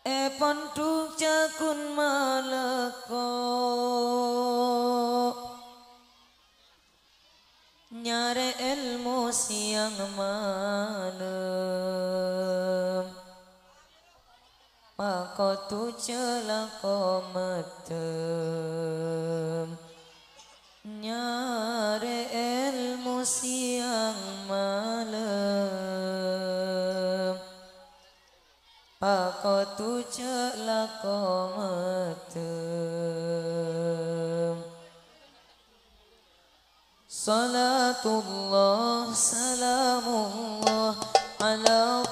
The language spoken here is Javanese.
Epontu cakun maleko. Nyare ilmu siang malam. Pako tu celako metem. Nyare ilmu siang malam. lako tujuh lako matem Salatullah salamullah ala